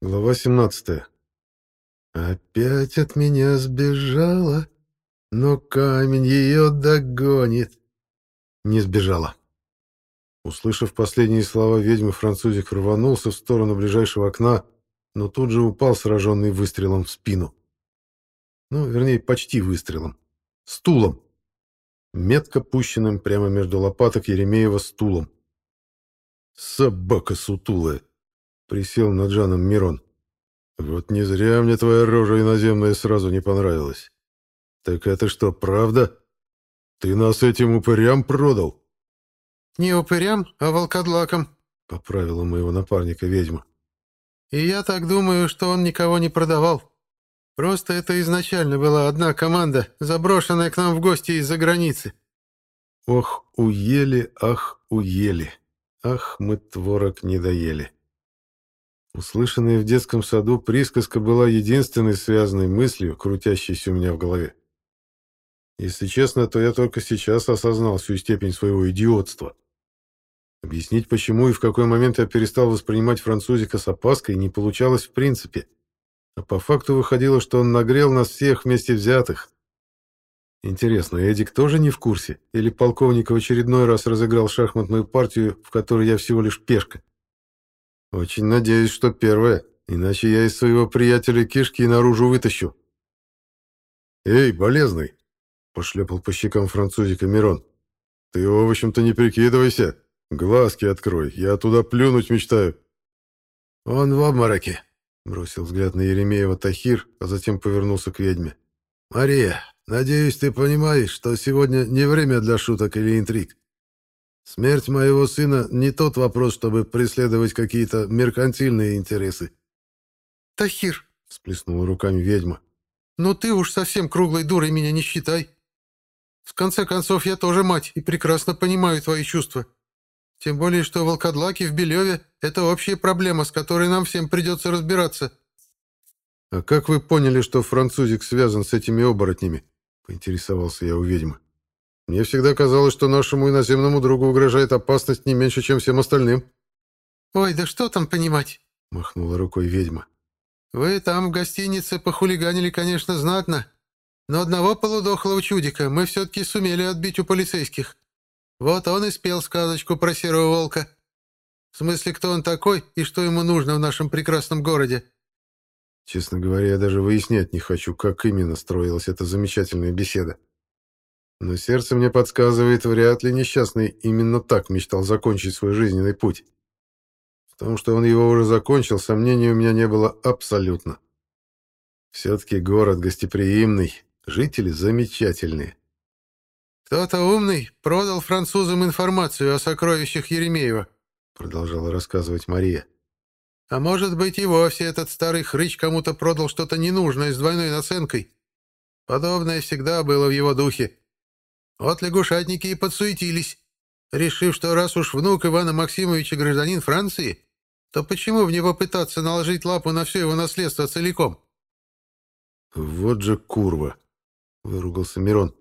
Глава 17. Опять от меня сбежала, но камень ее догонит. Не сбежала. Услышав последние слова ведьмы, французик рванулся в сторону ближайшего окна, но тут же упал, сраженный выстрелом в спину. Ну, вернее, почти выстрелом. Стулом. Метко пущенным прямо между лопаток Еремеева стулом. Собака сутулая. Присел над Жаном Мирон. «Вот не зря мне твоя рожа иноземная сразу не понравилась. Так это что, правда? Ты нас этим упырям продал?» «Не упырям, а волкодлакам», — поправила моего напарника ведьма. «И я так думаю, что он никого не продавал. Просто это изначально была одна команда, заброшенная к нам в гости из-за границы». «Ох, уели, ах, уели. Ах, мы творог не доели». Услышанная в детском саду присказка была единственной связанной мыслью, крутящейся у меня в голове. Если честно, то я только сейчас осознал всю степень своего идиотства. Объяснить, почему и в какой момент я перестал воспринимать французика с опаской, не получалось в принципе. А по факту выходило, что он нагрел нас всех вместе взятых. Интересно, Эдик тоже не в курсе? Или полковник в очередной раз разыграл шахматную партию, в которой я всего лишь пешка? Очень надеюсь, что первое, иначе я из своего приятеля кишки наружу вытащу. Эй, болезный, пошлепал по щекам французика Мирон. Ты овощем-то не прикидывайся. Глазки открой, я туда плюнуть мечтаю. Он в обмороке, бросил взгляд на Еремеева Тахир, а затем повернулся к ведьме. Мария, надеюсь, ты понимаешь, что сегодня не время для шуток или интриг. Смерть моего сына не тот вопрос, чтобы преследовать какие-то меркантильные интересы. «Тахир!» — всплеснула руками ведьма. «Ну ты уж совсем круглой дурой меня не считай. В конце концов, я тоже мать и прекрасно понимаю твои чувства. Тем более, что волкодлаки в Белеве — это общая проблема, с которой нам всем придется разбираться». «А как вы поняли, что французик связан с этими оборотнями?» — поинтересовался я у ведьмы. Мне всегда казалось, что нашему иноземному другу угрожает опасность не меньше, чем всем остальным. «Ой, да что там понимать?» — махнула рукой ведьма. «Вы там в гостинице похулиганили, конечно, знатно, но одного полудохлого чудика мы все-таки сумели отбить у полицейских. Вот он и спел сказочку про серого волка. В смысле, кто он такой и что ему нужно в нашем прекрасном городе?» Честно говоря, я даже выяснять не хочу, как именно строилась эта замечательная беседа. Но сердце мне подсказывает, вряд ли несчастный именно так мечтал закончить свой жизненный путь. В том, что он его уже закончил, сомнений у меня не было абсолютно. Все-таки город гостеприимный, жители замечательные. «Кто-то умный продал французам информацию о сокровищах Еремеева», продолжала рассказывать Мария. «А может быть, и вовсе этот старый хрыч кому-то продал что-то ненужное с двойной наценкой. Подобное всегда было в его духе. Вот лягушатники и подсуетились, решив, что раз уж внук Ивана Максимовича гражданин Франции, то почему в него пытаться наложить лапу на все его наследство целиком? «Вот же курва!» — выругался Мирон.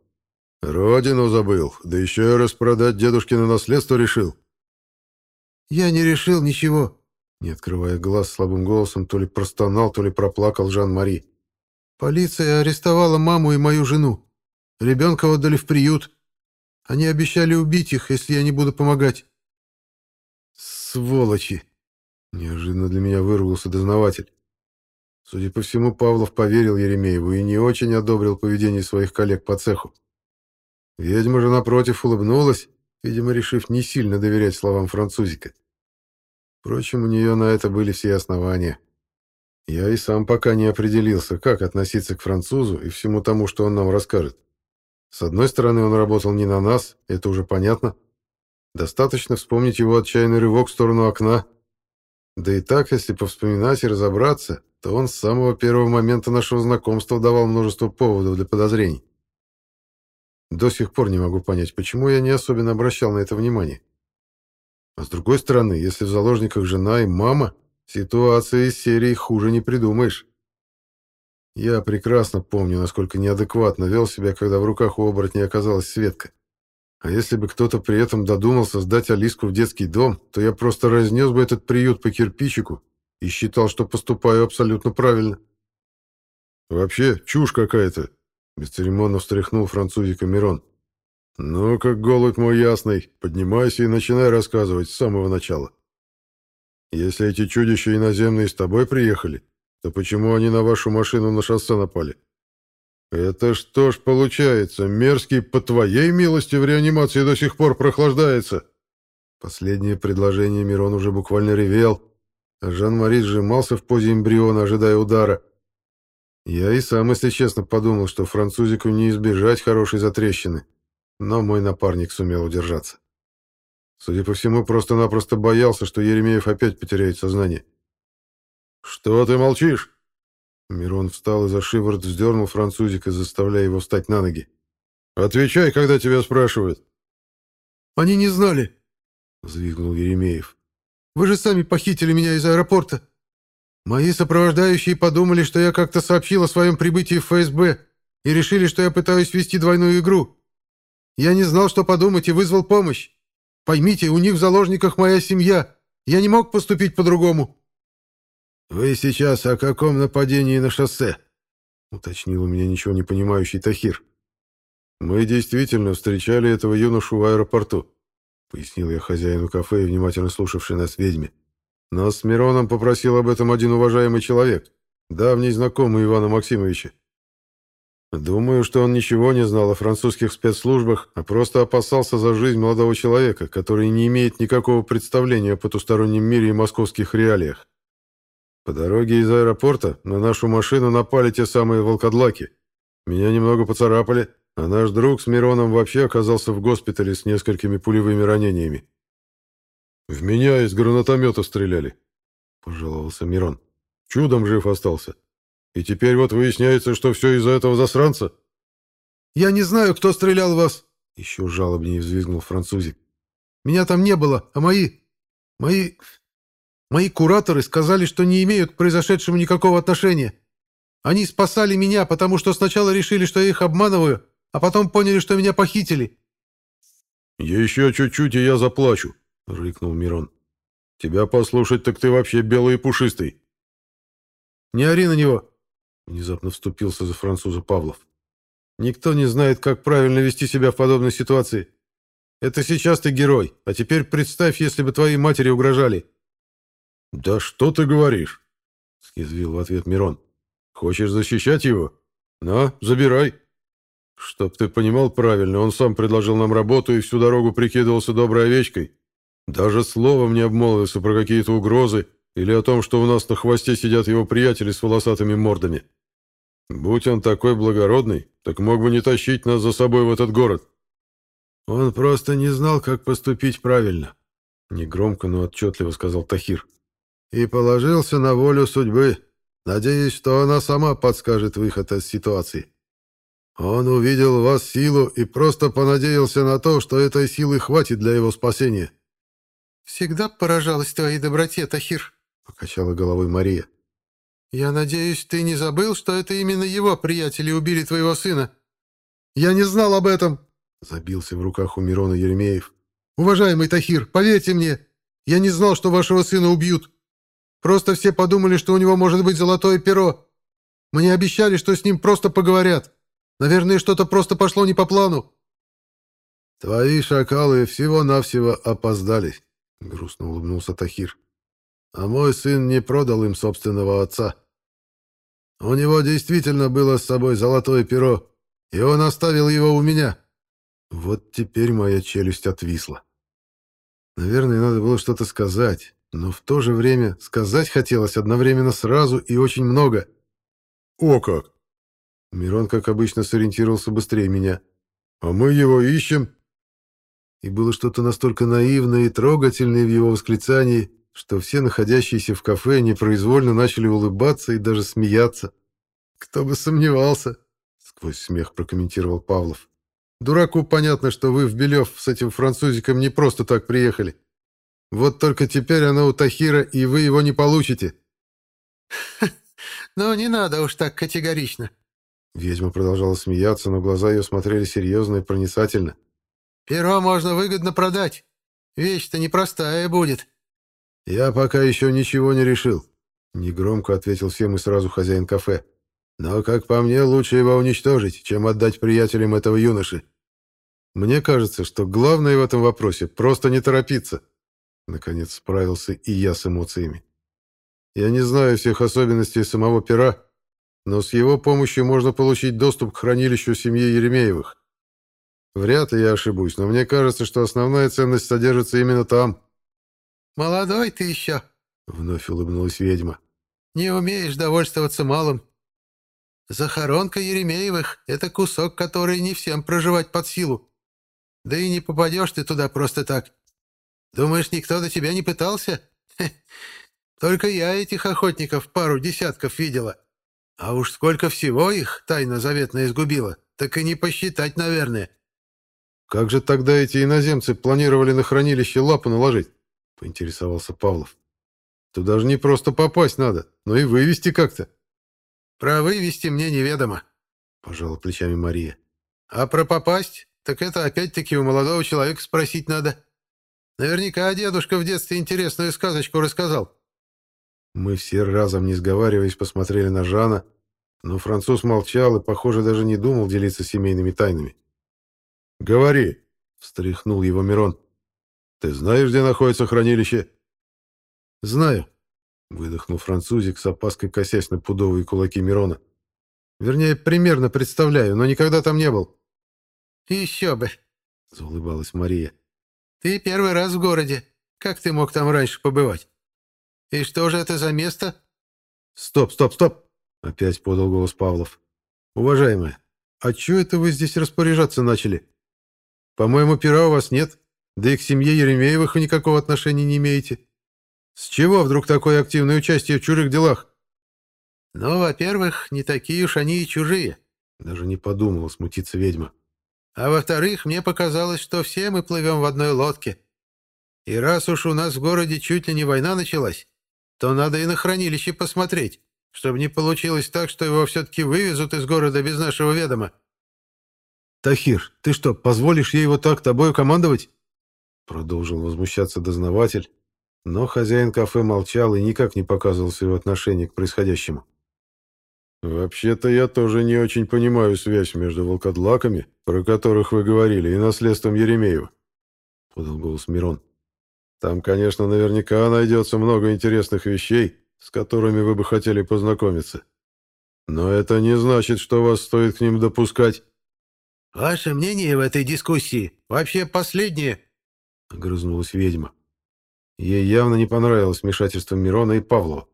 «Родину забыл, да еще и распродать дедушкино наследство решил». «Я не решил ничего», — не открывая глаз слабым голосом, то ли простонал, то ли проплакал Жан-Мари. «Полиция арестовала маму и мою жену. Ребенка отдали в приют. Они обещали убить их, если я не буду помогать. Сволочи! Неожиданно для меня выругался дознаватель. Судя по всему, Павлов поверил Еремееву и не очень одобрил поведение своих коллег по цеху. Ведьма же, напротив, улыбнулась, видимо, решив не сильно доверять словам французика. Впрочем, у нее на это были все основания. Я и сам пока не определился, как относиться к французу и всему тому, что он нам расскажет. С одной стороны, он работал не на нас, это уже понятно. Достаточно вспомнить его отчаянный рывок в сторону окна. Да и так, если повспоминать и разобраться, то он с самого первого момента нашего знакомства давал множество поводов для подозрений. До сих пор не могу понять, почему я не особенно обращал на это внимание. А с другой стороны, если в заложниках жена и мама, ситуация из серии хуже не придумаешь. Я прекрасно помню, насколько неадекватно вел себя, когда в руках у оборотней оказалась Светка. А если бы кто-то при этом додумался сдать Алиску в детский дом, то я просто разнес бы этот приют по кирпичику и считал, что поступаю абсолютно правильно. Вообще, чушь какая-то, бесцеремонно встряхнул французика Мирон. Ну, как голубь мой ясный, поднимайся и начинай рассказывать с самого начала. Если эти чудища иноземные с тобой приехали, то почему они на вашу машину на шоссе напали? Это что ж получается, мерзкий по твоей милости в реанимации до сих пор прохлаждается? Последнее предложение Мирон уже буквально ревел, а Жан-Мари сжимался в позе эмбриона, ожидая удара. Я и сам, если честно, подумал, что французику не избежать хорошей затрещины, но мой напарник сумел удержаться. Судя по всему, просто-напросто боялся, что Еремеев опять потеряет сознание. «Что ты молчишь?» Мирон встал и за шиворот вздернул французика, заставляя его встать на ноги. «Отвечай, когда тебя спрашивают». «Они не знали», — взвигнул Еремеев. «Вы же сами похитили меня из аэропорта. Мои сопровождающие подумали, что я как-то сообщил о своем прибытии в ФСБ и решили, что я пытаюсь вести двойную игру. Я не знал, что подумать, и вызвал помощь. Поймите, у них в заложниках моя семья. Я не мог поступить по-другому». «Вы сейчас о каком нападении на шоссе?» — уточнил у меня ничего не понимающий Тахир. «Мы действительно встречали этого юношу в аэропорту», — пояснил я хозяину кафе внимательно слушавший нас ведьме. «Нас с Мироном попросил об этом один уважаемый человек, давний знакомый Ивана Максимовича. Думаю, что он ничего не знал о французских спецслужбах, а просто опасался за жизнь молодого человека, который не имеет никакого представления о потустороннем мире и московских реалиях. По дороге из аэропорта на нашу машину напали те самые волкодлаки. Меня немного поцарапали, а наш друг с Мироном вообще оказался в госпитале с несколькими пулевыми ранениями. «В меня из гранатомета стреляли», — пожаловался Мирон. «Чудом жив остался. И теперь вот выясняется, что все из-за этого засранца». «Я не знаю, кто стрелял в вас», — еще жалобнее взвизгнул французик. «Меня там не было, а мои... мои... Мои кураторы сказали, что не имеют к произошедшему никакого отношения. Они спасали меня, потому что сначала решили, что я их обманываю, а потом поняли, что меня похитили». «Еще чуть-чуть, и я заплачу», — рыкнул Мирон. «Тебя послушать, так ты вообще белый и пушистый». «Не ори на него», — внезапно вступился за француза Павлов. «Никто не знает, как правильно вести себя в подобной ситуации. Это сейчас ты герой, а теперь представь, если бы твоей матери угрожали». «Да что ты говоришь?» — съязвил в ответ Мирон. «Хочешь защищать его? На, забирай». «Чтоб ты понимал правильно, он сам предложил нам работу и всю дорогу прикидывался доброй овечкой. Даже словом не обмолвился про какие-то угрозы или о том, что у нас на хвосте сидят его приятели с волосатыми мордами. Будь он такой благородный, так мог бы не тащить нас за собой в этот город». «Он просто не знал, как поступить правильно», — негромко, но отчетливо сказал Тахир и положился на волю судьбы, надеясь, что она сама подскажет выход из ситуации. Он увидел в вас силу и просто понадеялся на то, что этой силы хватит для его спасения. «Всегда поражалась твоей доброте, Тахир», — покачала головой Мария. «Я надеюсь, ты не забыл, что это именно его приятели убили твоего сына?» «Я не знал об этом», — забился в руках у Мирона Еремеев. «Уважаемый Тахир, поверьте мне, я не знал, что вашего сына убьют. Просто все подумали, что у него может быть золотое перо. Мне обещали, что с ним просто поговорят. Наверное, что-то просто пошло не по плану». «Твои шакалы всего-навсего опоздали», — грустно улыбнулся Тахир. «А мой сын не продал им собственного отца. У него действительно было с собой золотое перо, и он оставил его у меня. Вот теперь моя челюсть отвисла. Наверное, надо было что-то сказать, но в то же время сказать хотелось одновременно сразу и очень много. «О как!» Мирон, как обычно, сориентировался быстрее меня. «А мы его ищем!» И было что-то настолько наивное и трогательное в его восклицании, что все находящиеся в кафе непроизвольно начали улыбаться и даже смеяться. «Кто бы сомневался!» — сквозь смех прокомментировал Павлов. «Дураку понятно, что вы в Белев с этим французиком не просто так приехали. Вот только теперь оно у Тахира, и вы его не получите. «Ну, не надо уж так категорично». Ведьма продолжала смеяться, но глаза ее смотрели серьезно и проницательно. «Перо можно выгодно продать. Вещь-то непростая будет». «Я пока еще ничего не решил», Негромко ответил всем и сразу хозяин кафе. «Но, как по мне, лучше его уничтожить, чем отдать приятелям этого юноши. Мне кажется, что главное в этом вопросе — просто не торопиться». Наконец справился и я с эмоциями. Я не знаю всех особенностей самого пера, но с его помощью можно получить доступ к хранилищу семьи Еремеевых. Вряд ли я ошибусь, но мне кажется, что основная ценность содержится именно там. «Молодой ты еще», — вновь улыбнулась ведьма. «Не умеешь довольствоваться малым. Захоронка Еремеевых — это кусок, который не всем проживать под силу. Да и не попадешь ты туда просто так. Думаешь, никто до тебя не пытался? Только я этих охотников пару десятков видела. А уж сколько всего их тайна заветная изгубила, так и не посчитать, наверное. «Как же тогда эти иноземцы планировали на хранилище лапу наложить?» — поинтересовался Павлов. «Туда же не просто попасть надо, но и вывести как-то». «Про вывести мне неведомо», — пожала плечами Мария. «А про попасть, так это опять-таки у молодого человека спросить надо. Наверняка дедушка в детстве интересную сказочку рассказал». Мы все разом, не сговариваясь, посмотрели на Жана, но француз молчал и, похоже, даже не думал делиться семейными тайнами. «Говори!» — встряхнул его Мирон. «Ты знаешь, где находится хранилище?» «Знаю», — выдохнул французик с опаской косясь на пудовые кулаки Мирона. «Вернее, примерно представляю, но никогда там не был». «Еще бы!» — заулыбалась Мария. «Ты первый раз в городе. Как ты мог там раньше побывать? И что же это за место?» «Стоп, стоп, стоп!» — опять подал голос Павлов. «Уважаемая, а чего это вы здесь распоряжаться начали? По-моему, пера у вас нет, да и к семье Еремеевых вы никакого отношения не имеете. С чего вдруг такое активное участие в чужих делах? Ну, во-первых, не такие уж они и чужие. Даже не подумала смутиться ведьма. А во-вторых, мне показалось, что все мы плывем в одной лодке. И раз уж у нас в городе чуть ли не война началась, то надо и на хранилище посмотреть, чтобы не получилось так, что его все-таки вывезут из города без нашего ведома. «Тахир, ты что, позволишь ей вот так тобою командовать?» Продолжил возмущаться дознаватель, но хозяин кафе молчал и никак не показывал своего отношения к происходящему. «Вообще-то я тоже не очень понимаю связь между волкодлаками, про которых вы говорили, и наследством Еремеева», — подал голос Мирон. «Там, конечно, наверняка найдется много интересных вещей, с которыми вы бы хотели познакомиться. Но это не значит, что вас стоит к ним допускать». «Ваше мнение в этой дискуссии вообще последнее?» — огрызнулась ведьма. Ей явно не понравилось вмешательство Мирона и Павлова.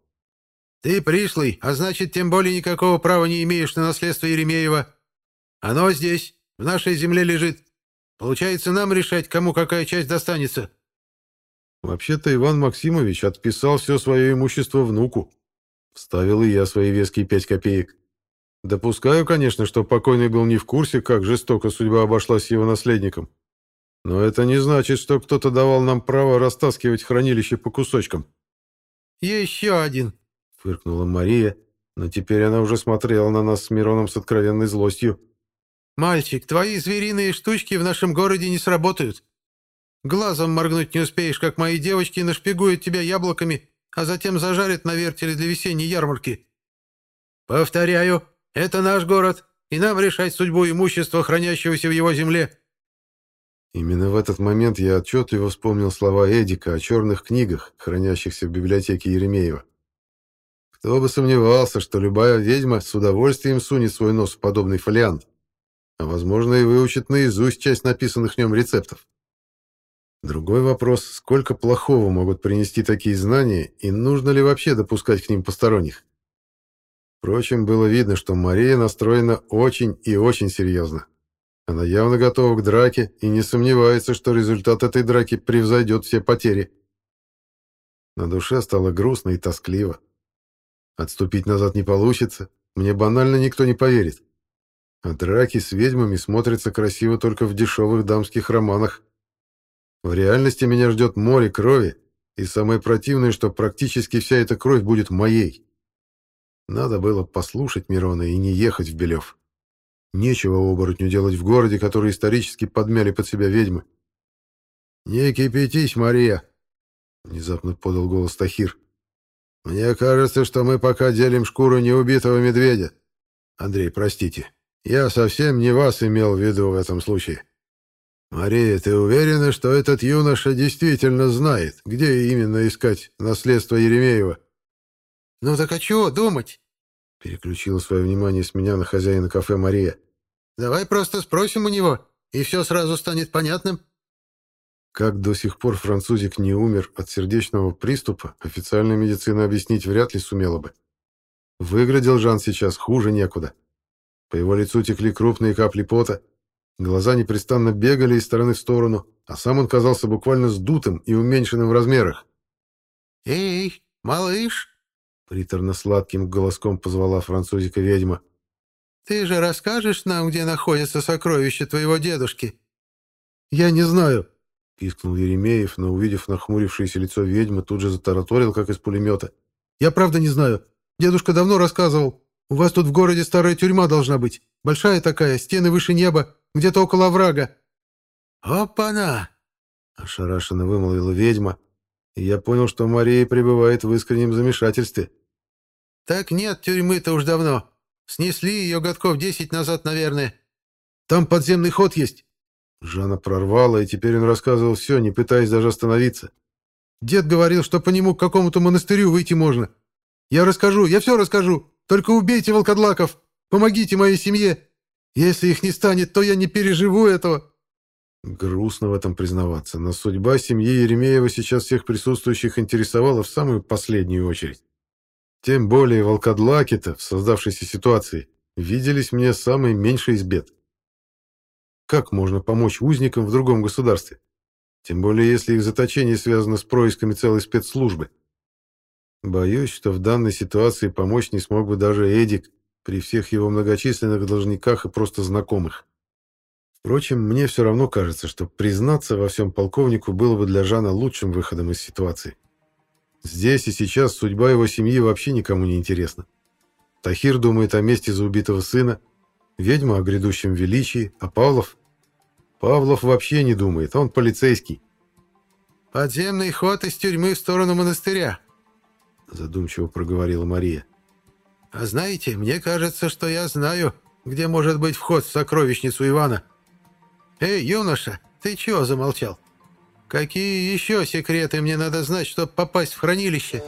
«Ты пришлый, а значит, тем более никакого права не имеешь на наследство Еремеева. Оно здесь, в нашей земле лежит. Получается, нам решать, кому какая часть достанется». «Вообще-то Иван Максимович отписал все свое имущество внуку. Вставил и я свои веские пять копеек. Допускаю, конечно, что покойный был не в курсе, как жестоко судьба обошлась его наследником. Но это не значит, что кто-то давал нам право растаскивать хранилище по кусочкам. «Еще один», — фыркнула Мария, но теперь она уже смотрела на нас с Мироном с откровенной злостью. «Мальчик, твои звериные штучки в нашем городе не сработают. Глазом моргнуть не успеешь, как мои девочки нашпигуют тебя яблоками, а затем зажарят на вертеле для весенней ярмарки. Повторяю, это наш город, и нам решать судьбу имущества, хранящегося в его земле». Именно в этот момент я отчетливо вспомнил слова Эдика о черных книгах, хранящихся в библиотеке Еремеева. Кто бы сомневался, что любая ведьма с удовольствием сунет свой нос в подобный фолиант, а, возможно, и выучит наизусть часть написанных в нем рецептов. Другой вопрос, сколько плохого могут принести такие знания, и нужно ли вообще допускать к ним посторонних? Впрочем, было видно, что Мария настроена очень и очень серьезно. Она явно готова к драке и не сомневается, что результат этой драки превзойдет все потери. На душе стало грустно и тоскливо. Отступить назад не получится, мне банально никто не поверит. А драки с ведьмами смотрятся красиво только в дешевых дамских романах. В реальности меня ждет море крови, и самое противное, что практически вся эта кровь будет моей. Надо было послушать Мирона и не ехать в Белев. Нечего оборотню делать в городе, который исторически подмяли под себя ведьмы. «Не кипятись, Мария!» — внезапно подал голос Тахир. Мне кажется, что мы пока делим шкуру неубитого медведя. Андрей, простите, я совсем не вас имел в виду в этом случае. Мария, ты уверена, что этот юноша действительно знает, где именно искать наследство Еремеева? Ну так а чего думать? Переключила свое внимание с меня на хозяина кафе Мария. Давай просто спросим у него, и все сразу станет понятным. Как до сих пор французик не умер от сердечного приступа, официальная медицина объяснить вряд ли сумела бы. Выглядел Жан сейчас хуже некуда. По его лицу текли крупные капли пота, глаза непрестанно бегали из стороны в сторону, а сам он казался буквально сдутым и уменьшенным в размерах. «Эй, малыш!» — приторно-сладким голоском позвала французика ведьма. «Ты же расскажешь нам, где находятся сокровища твоего дедушки?» «Я не знаю», — пискнул Еремеев, но, увидев нахмурившееся лицо ведьмы, тут же затараторил, как из пулемета. «Я правда не знаю. Дедушка давно рассказывал. У вас тут в городе старая тюрьма должна быть. Большая такая, стены выше неба, где-то около оврага». «Опа-на!» — ошарашенно вымолвила ведьма, и я понял, что Мария пребывает в искреннем замешательстве. «Так нет тюрьмы-то уж давно. Снесли ее годков десять назад, наверное». «Там подземный ход есть. Жанна прорвала, и теперь он рассказывал все, не пытаясь даже остановиться. «Дед говорил, что по нему к какому-то монастырю выйти можно. Я расскажу, я все расскажу. Только убейте волкодлаков, помогите моей семье. Если их не станет, то я не переживу этого». Грустно в этом признаваться, но судьба семьи Еремеева сейчас всех присутствующих интересовала в самую последнюю очередь. Тем более волкодлаки-то в создавшейся ситуации виделись мне самой меньшей из бед. Как можно помочь узникам в другом государстве? Тем более, если их заточение связано с происками целой спецслужбы. Боюсь, что в данной ситуации помочь не смог бы даже Эдик при всех его многочисленных должниках и просто знакомых. Впрочем, мне все равно кажется, что признаться во всем полковнику было бы для Жана лучшим выходом из ситуации. Здесь и сейчас судьба его семьи вообще никому не интересна. Тахир думает о месте за убитого сына, ведьма о грядущем величии, а Павлов... Павлов вообще не думает, он полицейский. «Подземный ход из тюрьмы в сторону монастыря», — задумчиво проговорила Мария. «А знаете, мне кажется, что я знаю, где может быть вход в сокровищницу Ивана. Эй, юноша, ты чего замолчал? Какие еще секреты мне надо знать, чтобы попасть в хранилище?»